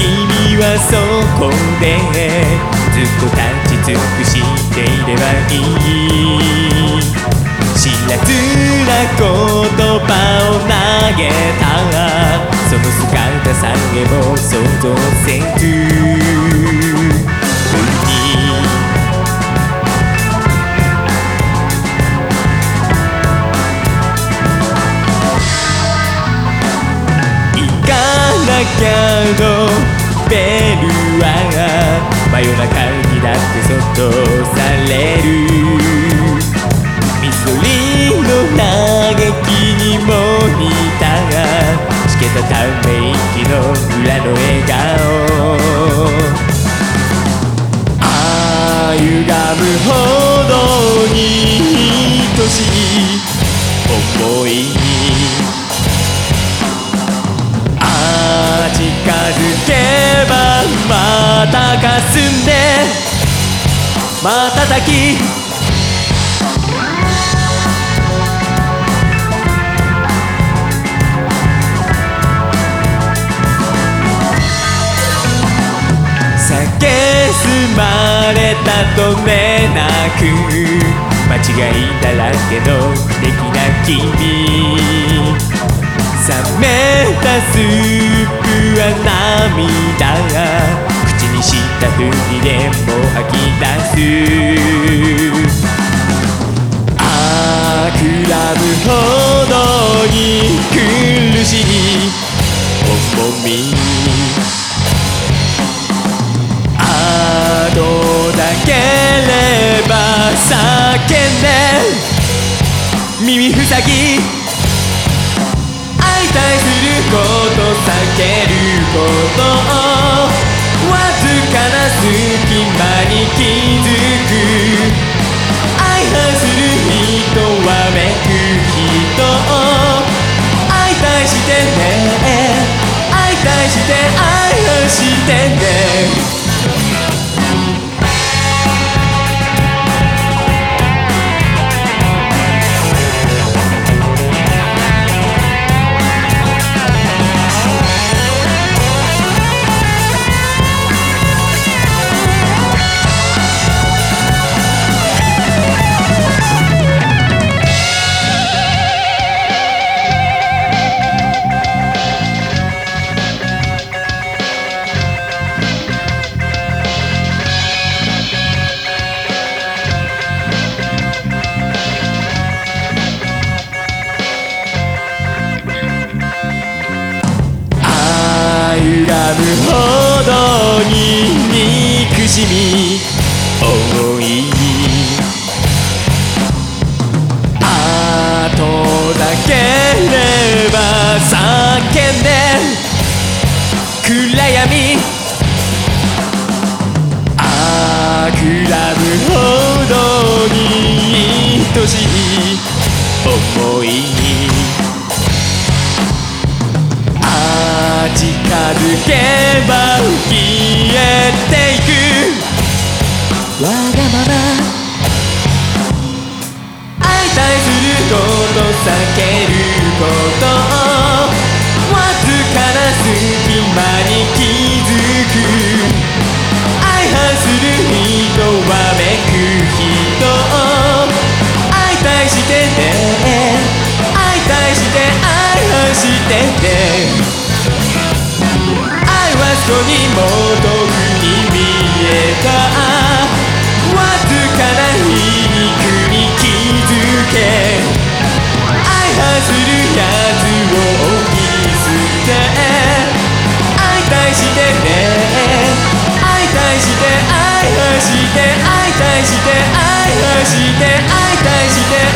君はそこでずっと立ち尽くしていればいい知らずな言葉を投げたその姿さえも想像せずきゃのベルは真夜中にだってそっとされる。緑の嘆きにも似たがしけたため息の裏の笑顔。あゆがむほどに愛しい思いまた霞んで瞬き酒すまれたとめなく間違いだらけの素敵な君。冷めたスープは涙。口にしたふりでも吐き出すあくらむほどに苦しい。重みあとだければ叫んで耳塞ぎ対すること避けることわずかな隙間に気づく。愛反する人はめく人。相対してむほどに憎しみ。思い。あとだければ叫んで。暗闇。近づけば消えていく。わがまま。相対すること避けること。わずかな隙間に気づく。にも遠くに見えた。わずかな皮肉に気づけ。相反するやつを置き捨て。相対してね。相対して相反して相対して相反して相対して。